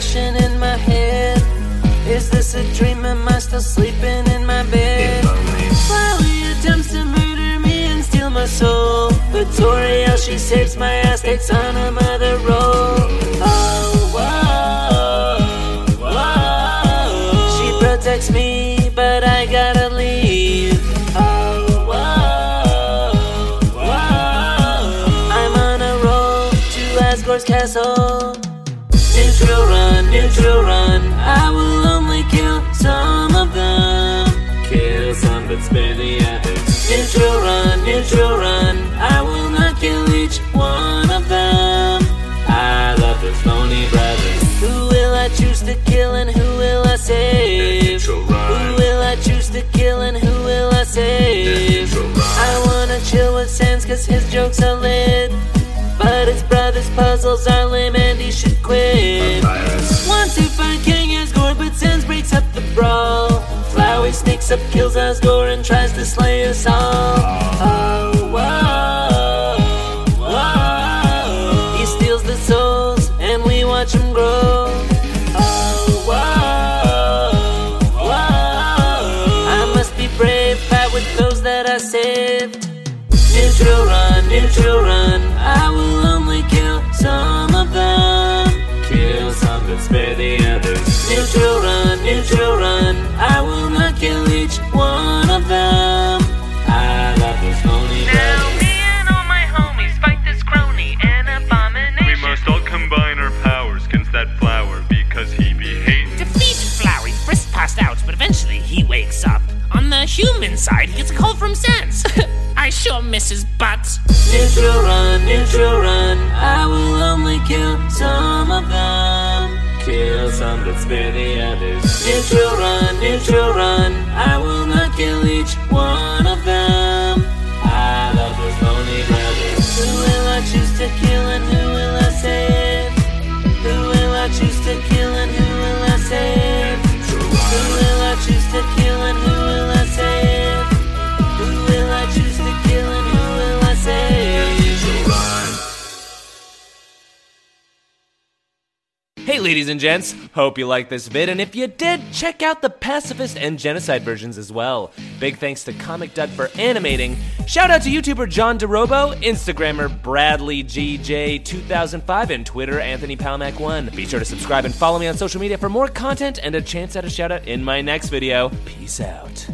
a in my head. Is this a dream? Am I still sleeping in my bed? Slowly attempts to murder me and steal my soul. Toriel, she saves my ass, takes on a mother role. Oh, whoa, whoa. She protects me, but I gotta leave. Oh, whoa, whoa. I'm on a roll to Asgore's castle. Neutral run, neutral run. I will only kill some of them. Kill some, but spare the others. Neutral run, neutral run. I will not kill each one of them. I love those phony brothers. Who will I choose to kill and who will I save? Neutral run. Who will I choose to kill and who will I save? Neutral run. I wanna chill with Sans cause his jokes are lit. But his brother's puzzles are lame and he should quit. Up, kills Asgore, and tries to slay us all. Ah. Oh, whoa, whoa. He steals the souls, and we watch him grow. Oh, whoa, whoa. I must be brave, fight with those that I saved. Neutral run, neutral run. I will only kill some of them. Human side, he gets a call from Sans. I sure miss his butt. Neutral run, neutral run. I will only kill some of them. Kill some, but spare the others. Neutral run, neutral run. Hey, ladies and gents, hope you liked this vid, and if you did, check out the pacifist and genocide versions as well. Big thanks to Comic Dud for animating. Shout out to YouTuber John DeRobo, Instagrammer Bradley GJ2005, and Twitter Anthony Palmack1. Be sure to subscribe and follow me on social media for more content and a chance at a shout out in my next video. Peace out.